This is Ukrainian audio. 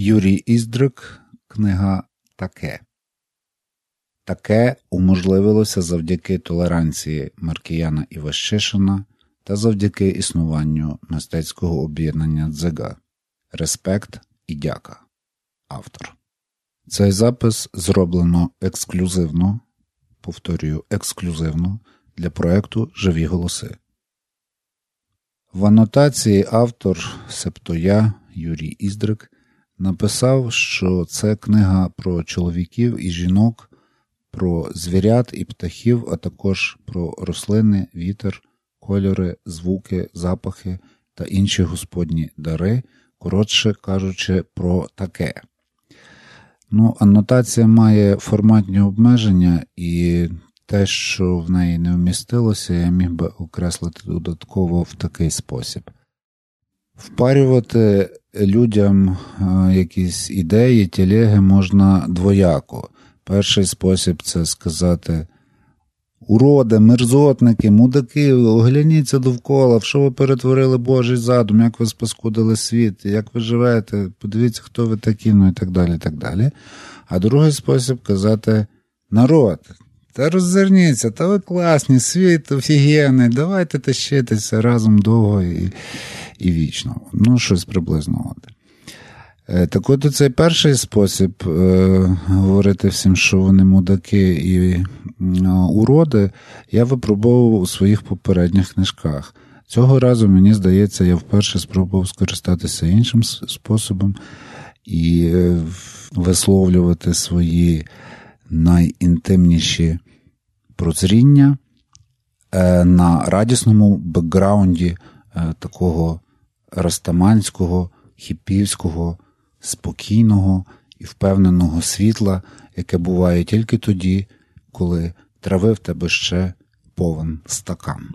Юрій Іздрик, книга Таке. Таке уможливилося завдяки толеранції Маркіяна Іващишина та завдяки існуванню мистецького об'єднання Дзига. Респект і дяка. Автор. Цей запис зроблено ексклюзивно, повторюю, ексклюзивно для проекту Живі голоси. В анотації автор, себто я, Юрій Іздрик, написав, що це книга про чоловіків і жінок, про звірят і птахів, а також про рослини, вітер, кольори, звуки, запахи та інші господні дари, коротше кажучи, про таке. Ну, Анотація має форматні обмеження, і те, що в неї не вмістилося, я міг би окреслити додатково в такий спосіб. Впарювати людям якісь ідеї, тілеги можна двояко. Перший спосіб це сказати уроди, мерзотники, мудаки, огляніться довкола, в що ви перетворили Божий задум, як ви спаскудили світ, як ви живете, подивіться, хто ви такі, ну і так далі. і так далі. А другий спосіб казати народ. Та роззирніться, та ви класні, світ офігенний, давайте тащитися разом довго і і вічно. Ну, щось приблизно. Е, так от цей перший спосіб е, говорити всім, що вони мудаки і е, уроди, я випробовував у своїх попередніх книжках. Цього разу, мені здається, я вперше спробував скористатися іншим способом і е, висловлювати свої найінтимніші прозріння е, на радісному бекграунді такого растаманського, хіпівського, спокійного і впевненого світла, яке буває тільки тоді, коли трави в тебе ще повен стакан.